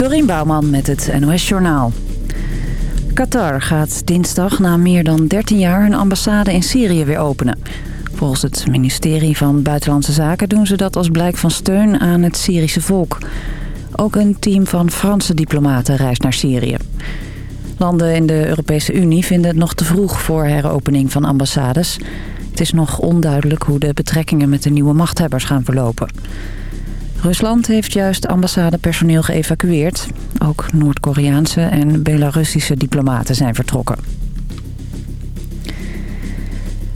Dorien Bouwman met het NOS Journaal. Qatar gaat dinsdag na meer dan 13 jaar een ambassade in Syrië weer openen. Volgens het ministerie van Buitenlandse Zaken doen ze dat als blijk van steun aan het Syrische volk. Ook een team van Franse diplomaten reist naar Syrië. Landen in de Europese Unie vinden het nog te vroeg voor heropening van ambassades. Het is nog onduidelijk hoe de betrekkingen met de nieuwe machthebbers gaan verlopen. Rusland heeft juist ambassadepersoneel geëvacueerd. Ook Noord-Koreaanse en Belarussische diplomaten zijn vertrokken.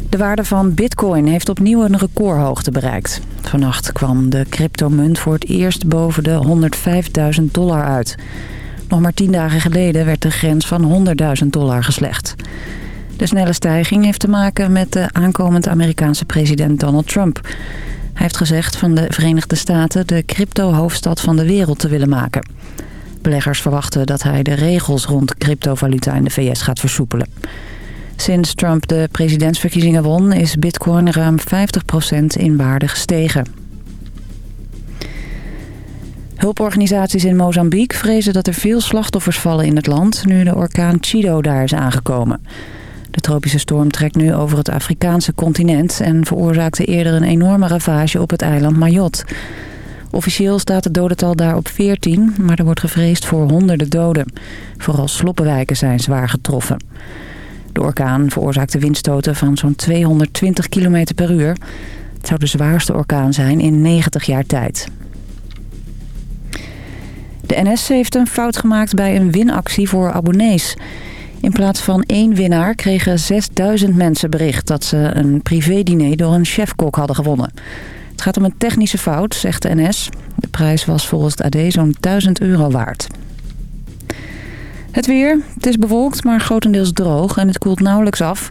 De waarde van bitcoin heeft opnieuw een recordhoogte bereikt. Vannacht kwam de cryptomunt voor het eerst boven de 105.000 dollar uit. Nog maar tien dagen geleden werd de grens van 100.000 dollar geslecht. De snelle stijging heeft te maken met de aankomende Amerikaanse president Donald Trump. Hij heeft gezegd van de Verenigde Staten de crypto-hoofdstad van de wereld te willen maken. Beleggers verwachten dat hij de regels rond cryptovaluta in de VS gaat versoepelen. Sinds Trump de presidentsverkiezingen won is bitcoin ruim 50% in waarde gestegen. Hulporganisaties in Mozambique vrezen dat er veel slachtoffers vallen in het land... nu de orkaan Chido daar is aangekomen. De tropische storm trekt nu over het Afrikaanse continent... en veroorzaakte eerder een enorme ravage op het eiland Mayotte. Officieel staat het dodental daar op 14, maar er wordt gevreesd voor honderden doden. Vooral sloppenwijken zijn zwaar getroffen. De orkaan veroorzaakte windstoten van zo'n 220 km per uur. Het zou de zwaarste orkaan zijn in 90 jaar tijd. De NS heeft een fout gemaakt bij een winactie voor abonnees. In plaats van één winnaar kregen 6000 mensen bericht... dat ze een privédiner door een chefkok hadden gewonnen. Het gaat om een technische fout, zegt de NS. De prijs was volgens het AD zo'n 1000 euro waard. Het weer. Het is bewolkt, maar grotendeels droog en het koelt nauwelijks af.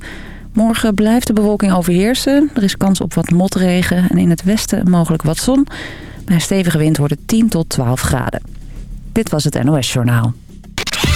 Morgen blijft de bewolking overheersen. Er is kans op wat motregen en in het westen mogelijk wat zon. Bij stevige wind wordt het 10 tot 12 graden. Dit was het NOS Journaal.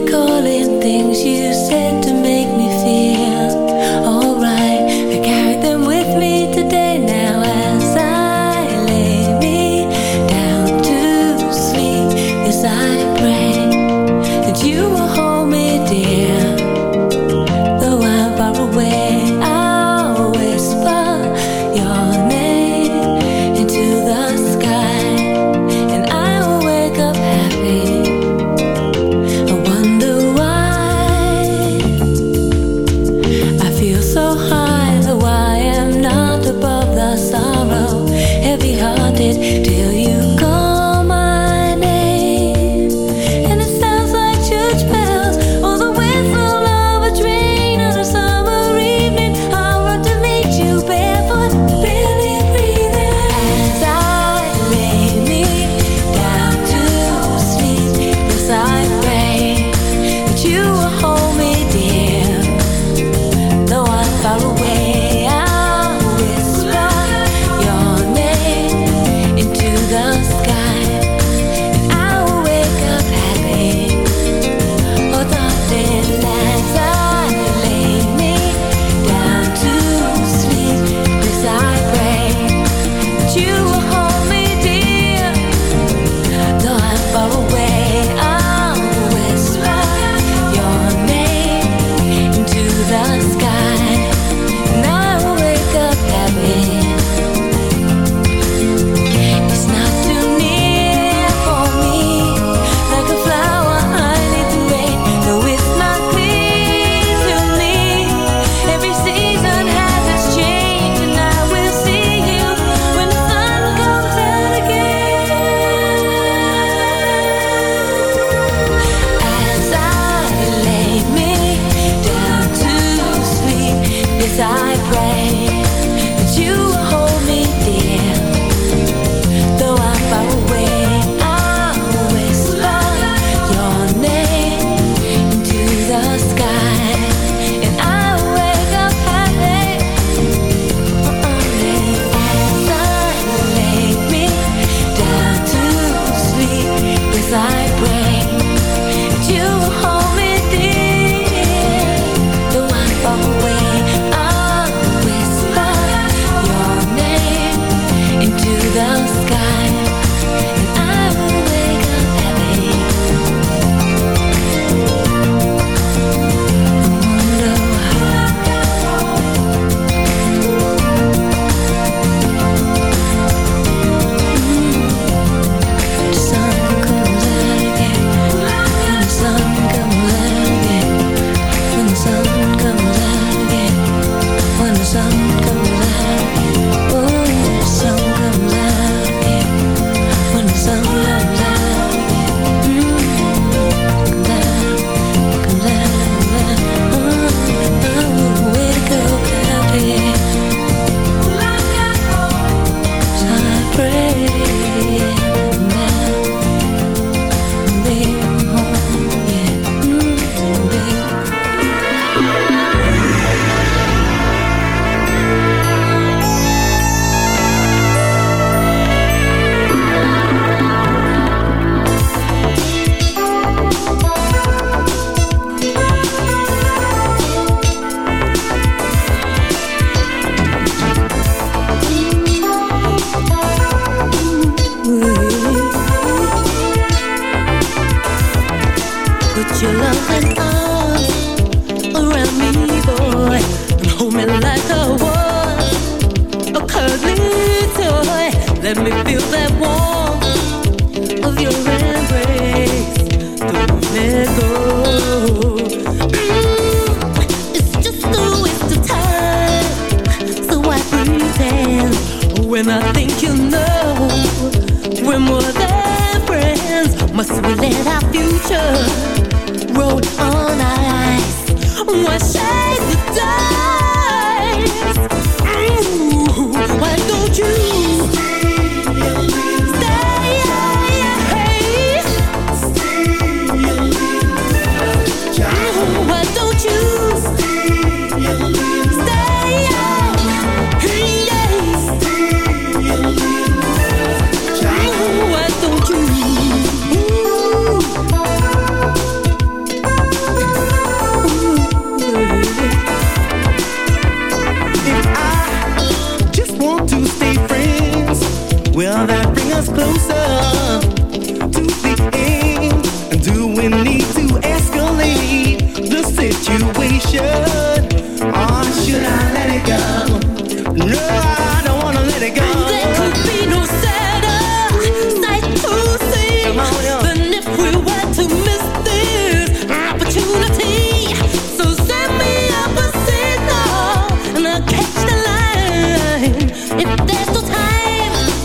recalling things you said to make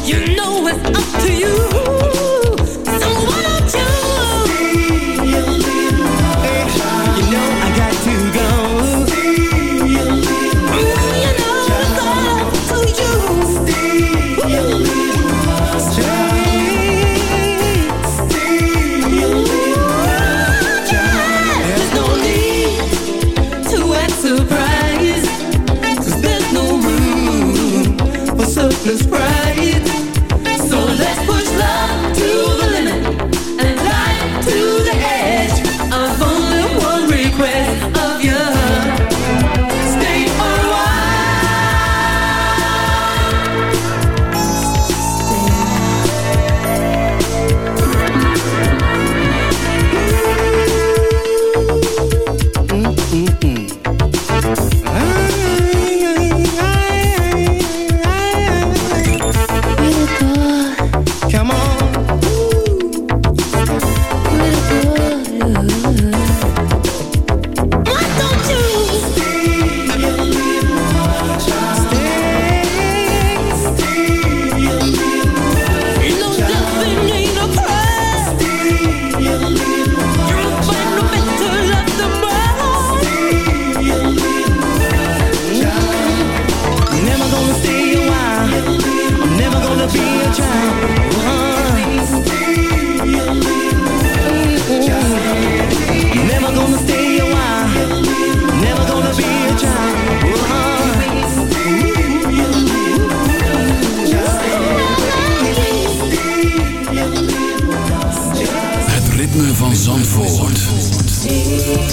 You know it's up to you.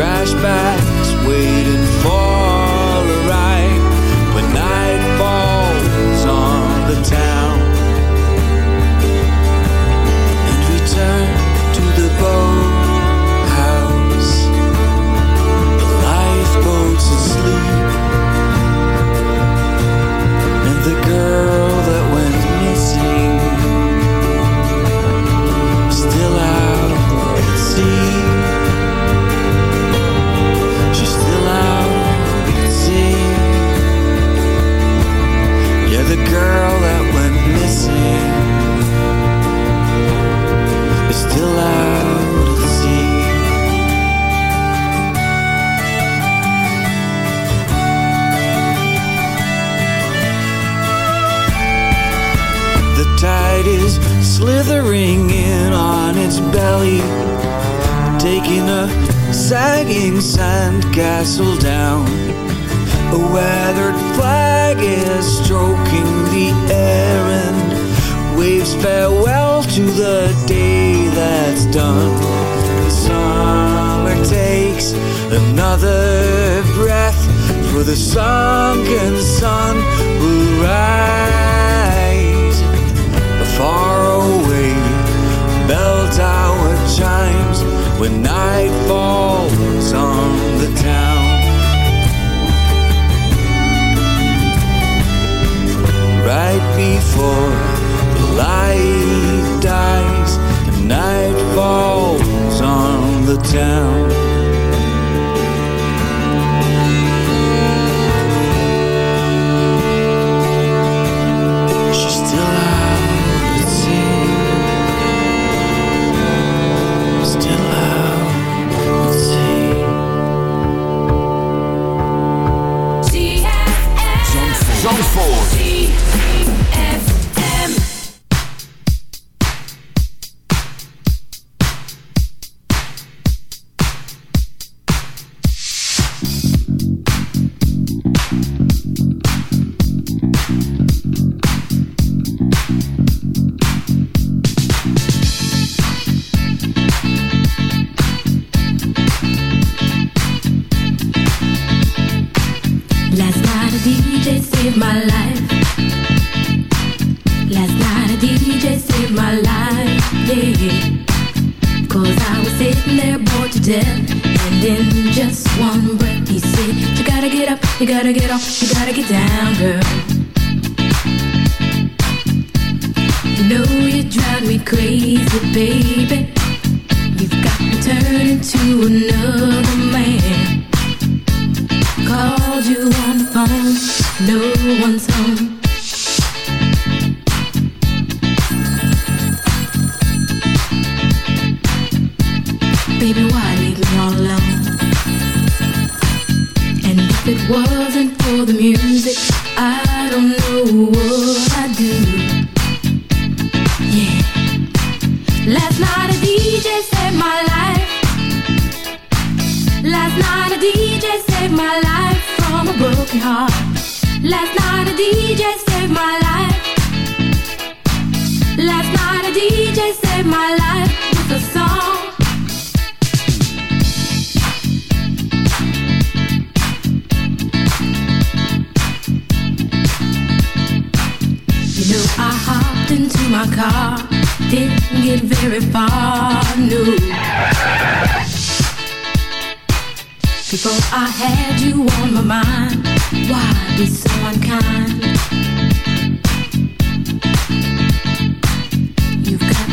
trash bags waiting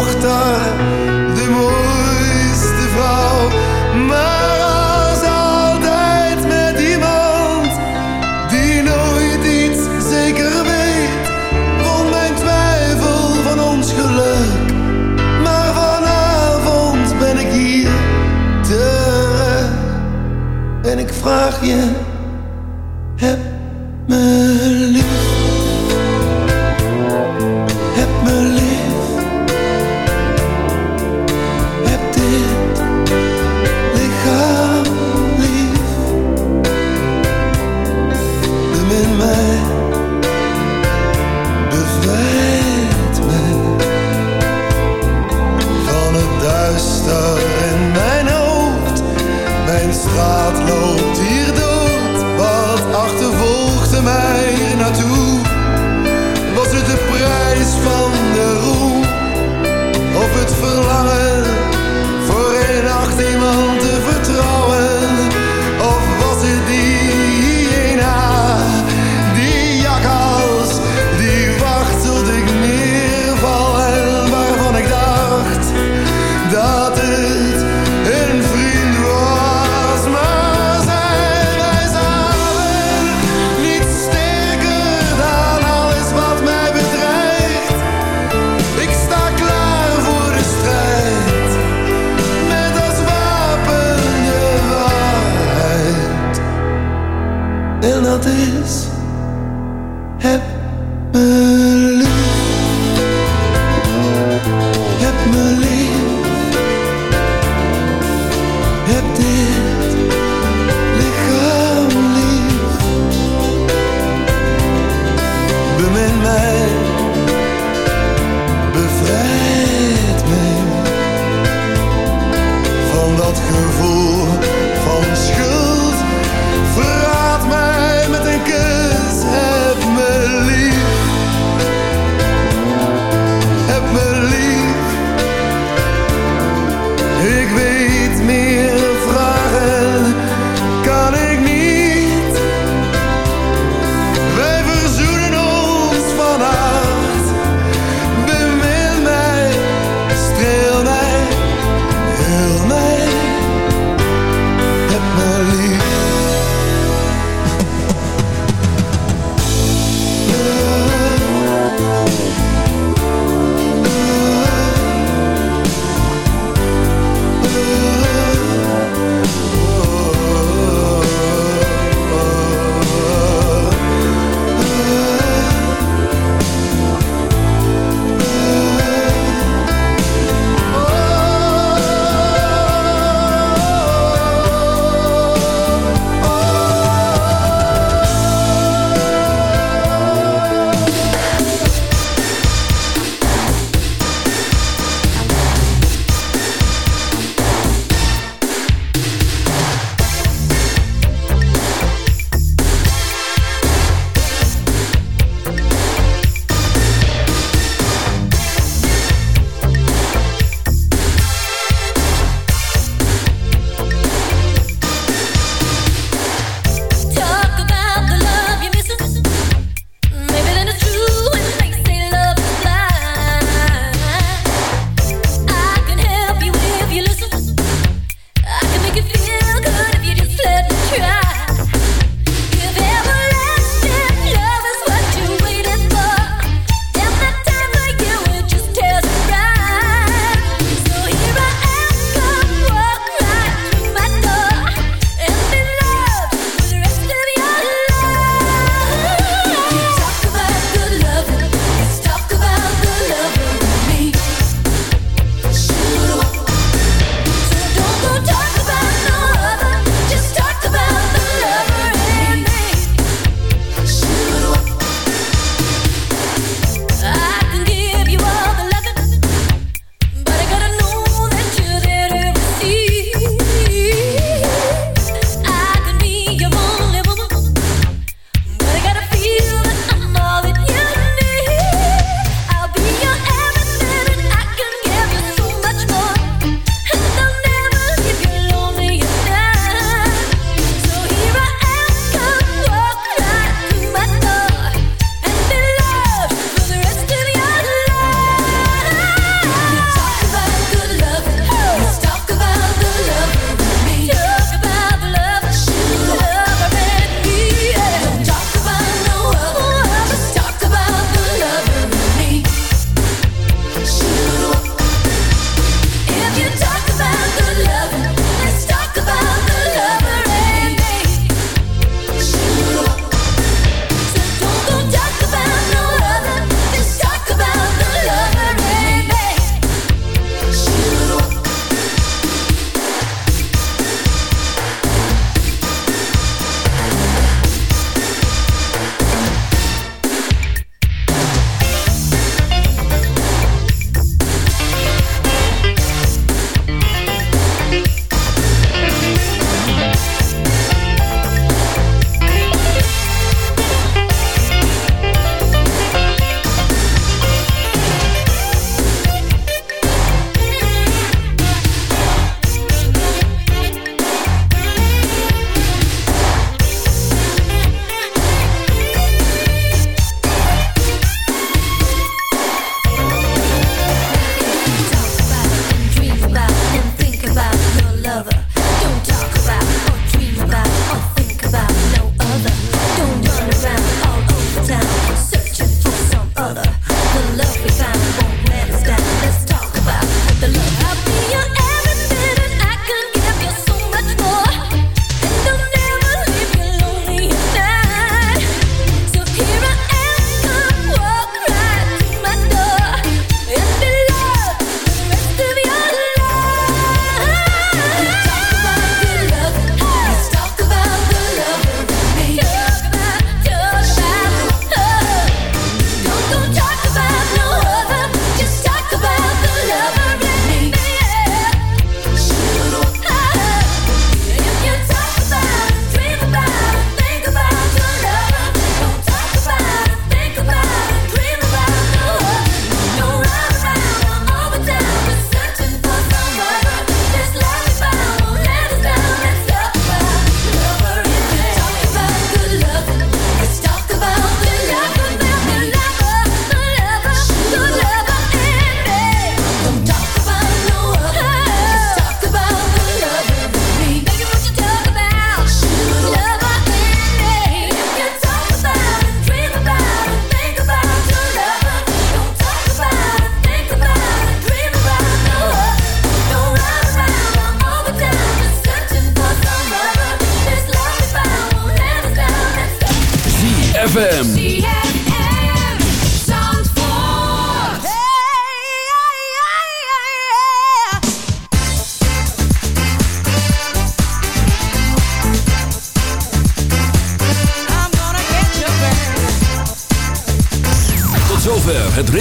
dochter, de mooiste vrouw. Maar als altijd met iemand die nooit iets zeker weet. vond mijn twijfel van ons geluk. Maar vanavond ben ik hier terug en ik vraag je.